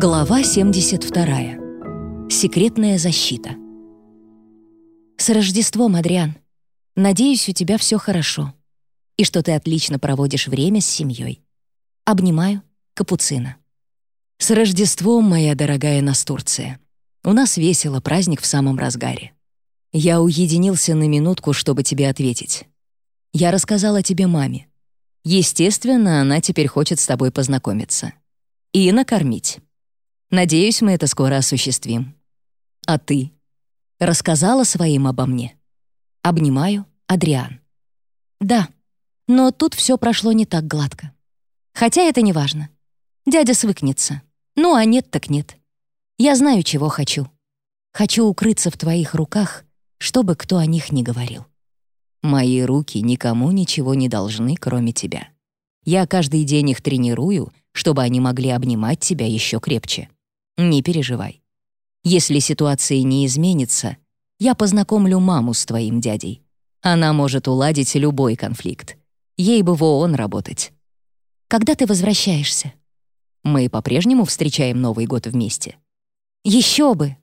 Глава 72. Секретная защита. С Рождеством, Адриан. Надеюсь, у тебя все хорошо. И что ты отлично проводишь время с семьей. Обнимаю. Капуцина. С Рождеством, моя дорогая Настурция. У нас весело, праздник в самом разгаре. Я уединился на минутку, чтобы тебе ответить. Я рассказала тебе маме. Естественно, она теперь хочет с тобой познакомиться. И накормить. Надеюсь, мы это скоро осуществим. А ты? Рассказала своим обо мне? Обнимаю, Адриан. Да, но тут все прошло не так гладко. Хотя это не важно. Дядя свыкнется. Ну, а нет так нет. Я знаю, чего хочу. Хочу укрыться в твоих руках, чтобы кто о них не говорил. Мои руки никому ничего не должны, кроме тебя. Я каждый день их тренирую, чтобы они могли обнимать тебя еще крепче. Не переживай. Если ситуация не изменится, я познакомлю маму с твоим дядей. Она может уладить любой конфликт. Ей бы в ООН работать. Когда ты возвращаешься? Мы по-прежнему встречаем Новый год вместе. Еще бы!